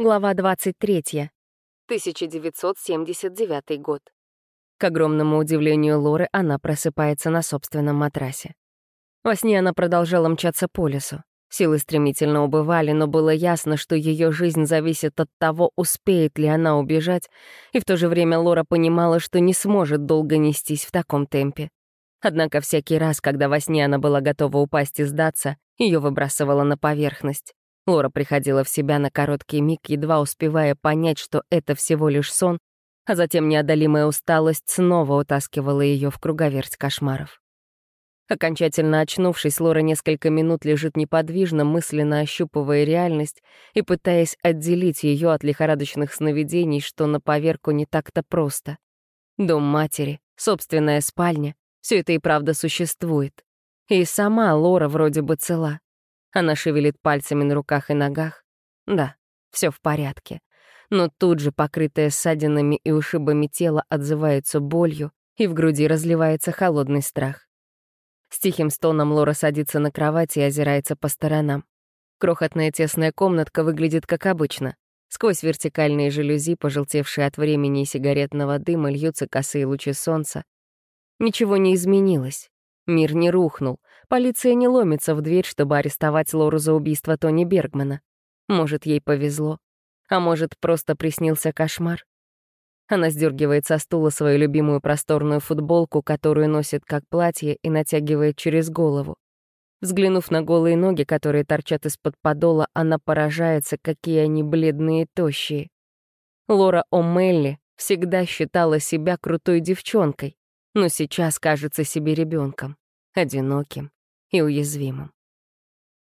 Глава 23. 1979 год. К огромному удивлению Лоры, она просыпается на собственном матрасе. Во сне она продолжала мчаться по лесу. Силы стремительно убывали, но было ясно, что ее жизнь зависит от того, успеет ли она убежать, и в то же время Лора понимала, что не сможет долго нестись в таком темпе. Однако всякий раз, когда во сне она была готова упасть и сдаться, ее выбрасывало на поверхность. Лора приходила в себя на короткий миг, едва успевая понять, что это всего лишь сон, а затем неодолимая усталость снова утаскивала ее в круговерть кошмаров. Окончательно очнувшись, Лора несколько минут лежит неподвижно, мысленно ощупывая реальность и пытаясь отделить ее от лихорадочных сновидений, что на поверку не так-то просто. Дом матери, собственная спальня — все это и правда существует. И сама Лора вроде бы цела. Она шевелит пальцами на руках и ногах. Да, все в порядке. Но тут же, покрытое ссадинами и ушибами тело, отзывается болью, и в груди разливается холодный страх. С тихим стоном Лора садится на кровати и озирается по сторонам. Крохотная тесная комнатка выглядит как обычно. Сквозь вертикальные жалюзи, пожелтевшие от времени и сигаретного дыма, льются косые лучи солнца. Ничего не изменилось. Мир не рухнул. Полиция не ломится в дверь, чтобы арестовать Лору за убийство Тони Бергмана. Может, ей повезло. А может, просто приснился кошмар. Она сдергивает со стула свою любимую просторную футболку, которую носит как платье, и натягивает через голову. Взглянув на голые ноги, которые торчат из-под подола, она поражается, какие они бледные и тощие. Лора О'Мелли всегда считала себя крутой девчонкой, но сейчас кажется себе ребенком, одиноким и уязвимым.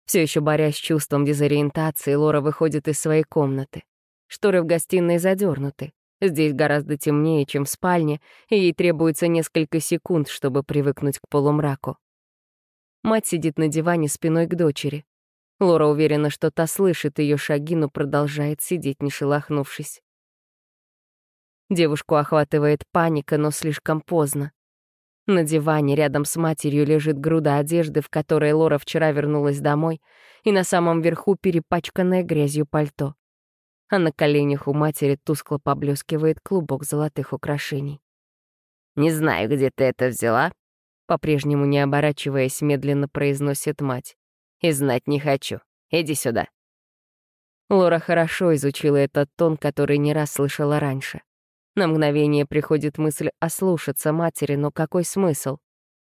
Все еще борясь с чувством дезориентации, Лора выходит из своей комнаты. Шторы в гостиной задернуты. Здесь гораздо темнее, чем в спальне, и ей требуется несколько секунд, чтобы привыкнуть к полумраку. Мать сидит на диване спиной к дочери. Лора уверена, что та слышит ее шаги, но продолжает сидеть, не шелохнувшись. Девушку охватывает паника, но слишком поздно. На диване рядом с матерью лежит груда одежды, в которой Лора вчера вернулась домой, и на самом верху перепачканное грязью пальто. А на коленях у матери тускло поблескивает клубок золотых украшений. «Не знаю, где ты это взяла», — по-прежнему не оборачиваясь, медленно произносит мать. «И знать не хочу. Иди сюда». Лора хорошо изучила этот тон, который не раз слышала раньше. На мгновение приходит мысль ослушаться матери, но какой смысл?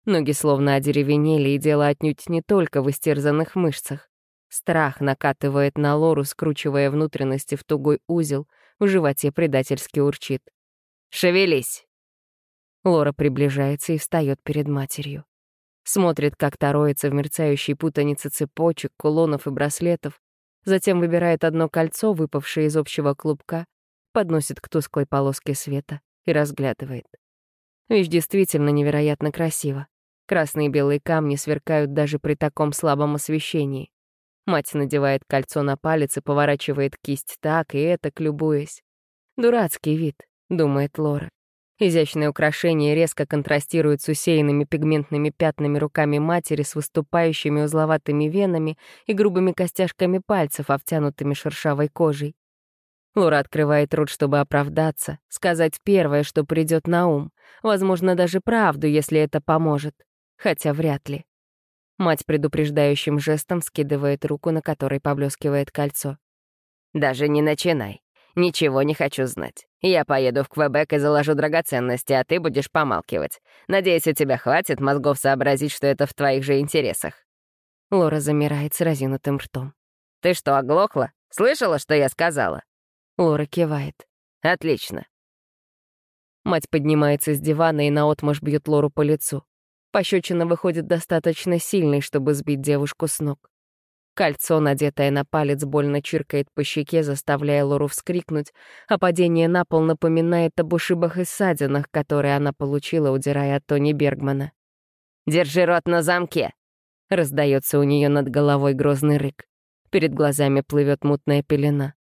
Ноги словно одеревенели, и дело отнюдь не только в истерзанных мышцах. Страх накатывает на Лору, скручивая внутренности в тугой узел, в животе предательски урчит. «Шевелись!» Лора приближается и встает перед матерью. Смотрит, как та роется в мерцающей путанице цепочек, кулонов и браслетов, затем выбирает одно кольцо, выпавшее из общего клубка, подносит к тусклой полоске света и разглядывает. Вещь действительно невероятно красива. Красные и белые камни сверкают даже при таком слабом освещении. Мать надевает кольцо на палец и поворачивает кисть так и это, любуясь. «Дурацкий вид», — думает Лора. Изящное украшение резко контрастирует с усеянными пигментными пятнами руками матери с выступающими узловатыми венами и грубыми костяшками пальцев, обтянутыми шершавой кожей. Лора открывает рот, чтобы оправдаться, сказать первое, что придет на ум, возможно, даже правду, если это поможет, хотя вряд ли. Мать предупреждающим жестом скидывает руку, на которой поблескивает кольцо. «Даже не начинай. Ничего не хочу знать. Я поеду в Квебек и заложу драгоценности, а ты будешь помалкивать. Надеюсь, у тебя хватит мозгов сообразить, что это в твоих же интересах». Лора замирает с разинутым ртом. «Ты что, оглохла? Слышала, что я сказала?» Лора кивает. «Отлично». Мать поднимается с дивана и наотмашь бьет Лору по лицу. Пощечина выходит достаточно сильной, чтобы сбить девушку с ног. Кольцо, надетое на палец, больно чиркает по щеке, заставляя Лору вскрикнуть, а падение на пол напоминает об ушибах и ссадинах, которые она получила, удирая от Тони Бергмана. «Держи рот на замке!» Раздается у нее над головой грозный рык. Перед глазами плывет мутная пелена.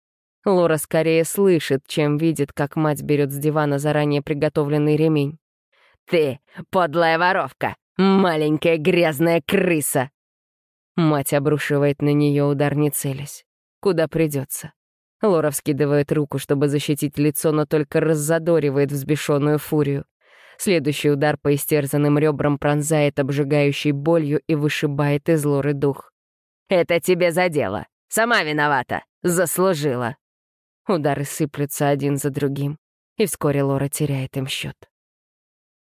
Лора скорее слышит, чем видит, как мать берет с дивана заранее приготовленный ремень. «Ты подлая воровка! Маленькая грязная крыса!» Мать обрушивает на нее удар, не целясь. Куда придется. Лора вскидывает руку, чтобы защитить лицо, но только раззадоривает взбешенную фурию. Следующий удар по истерзанным ребрам пронзает обжигающей болью и вышибает из Лоры дух. «Это тебе за дело. Сама виновата. Заслужила». Удары сыплются один за другим, и вскоре Лора теряет им счет.